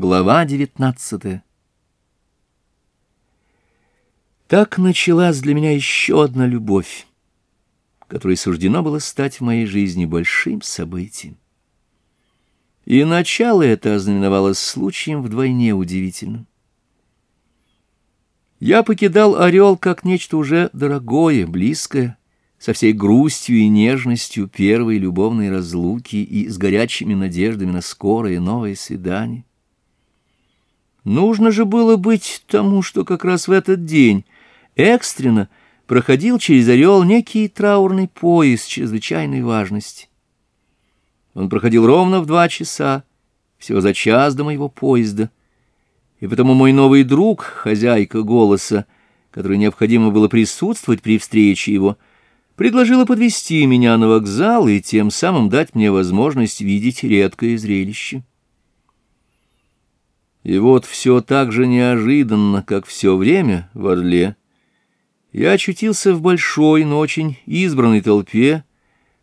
Глава 19 Так началась для меня еще одна любовь, которой суждено было стать в моей жизни большим событием. И начало это ознаменовалось случаем вдвойне удивительным. Я покидал «Орел» как нечто уже дорогое, близкое, со всей грустью и нежностью первой любовной разлуки и с горячими надеждами на скорое новое свидание. Нужно же было быть тому, что как раз в этот день экстренно проходил через Орел некий траурный пояс чрезвычайной важности. Он проходил ровно в два часа, всего за час до моего поезда. И потому мой новый друг, хозяйка голоса, которой необходимо было присутствовать при встрече его, предложила подвести меня на вокзал и тем самым дать мне возможность видеть редкое зрелище. И вот все так же неожиданно, как все время в Орле, я очутился в большой, но очень избранной толпе,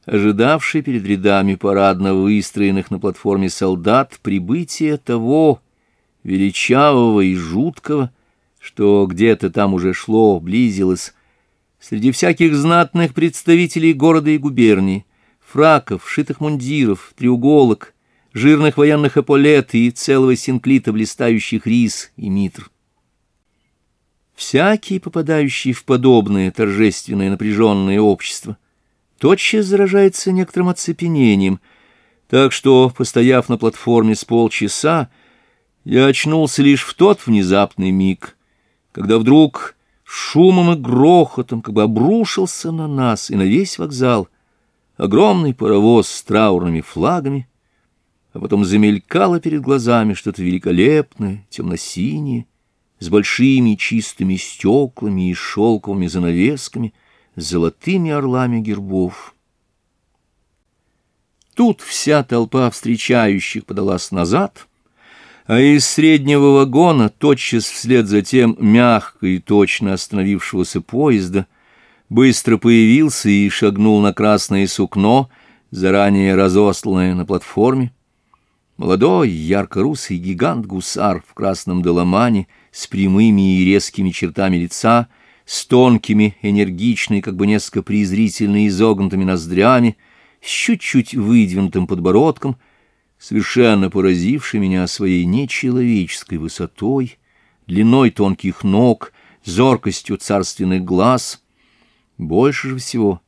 ожидавшей перед рядами парадно выстроенных на платформе солдат прибытия того величавого и жуткого, что где-то там уже шло, близилось, среди всяких знатных представителей города и губернии, фраков, шитых мундиров, треуголок, жирных военных эполет и целого синклита блистающих рис и митр. Всякий, попадающий в подобное торжественное напряженное общество, тотчас заражается некоторым оцепенением, так что, постояв на платформе с полчаса, я очнулся лишь в тот внезапный миг, когда вдруг шумом и грохотом как бы обрушился на нас и на весь вокзал огромный паровоз с траурными флагами — а потом замелькало перед глазами что-то великолепное, темно-синее, с большими чистыми стеклами и шелковыми занавесками, с золотыми орлами гербов. Тут вся толпа встречающих подалась назад, а из среднего вагона, тотчас вслед за тем мягко и точно остановившегося поезда, быстро появился и шагнул на красное сукно, заранее разосланное на платформе, Молодой, ярко-русый гигант-гусар в красном доломане с прямыми и резкими чертами лица, с тонкими, энергичными, как бы несколько презрительно изогнутыми ноздрями, с чуть-чуть выдвинутым подбородком, совершенно поразивший меня своей нечеловеческой высотой, длиной тонких ног, зоркостью царственных глаз. Больше же всего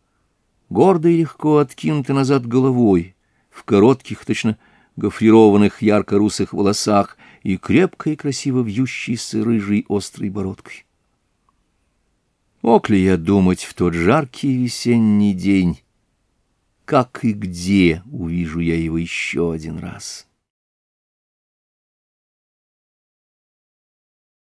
гордо и легко откинуты назад головой, в коротких, точно, гофрированных ярко-русых волосах и крепкой красиво вьющейся рыжей острой бородкой. Мог ли я думать в тот жаркий весенний день, как и где увижу я его еще один раз?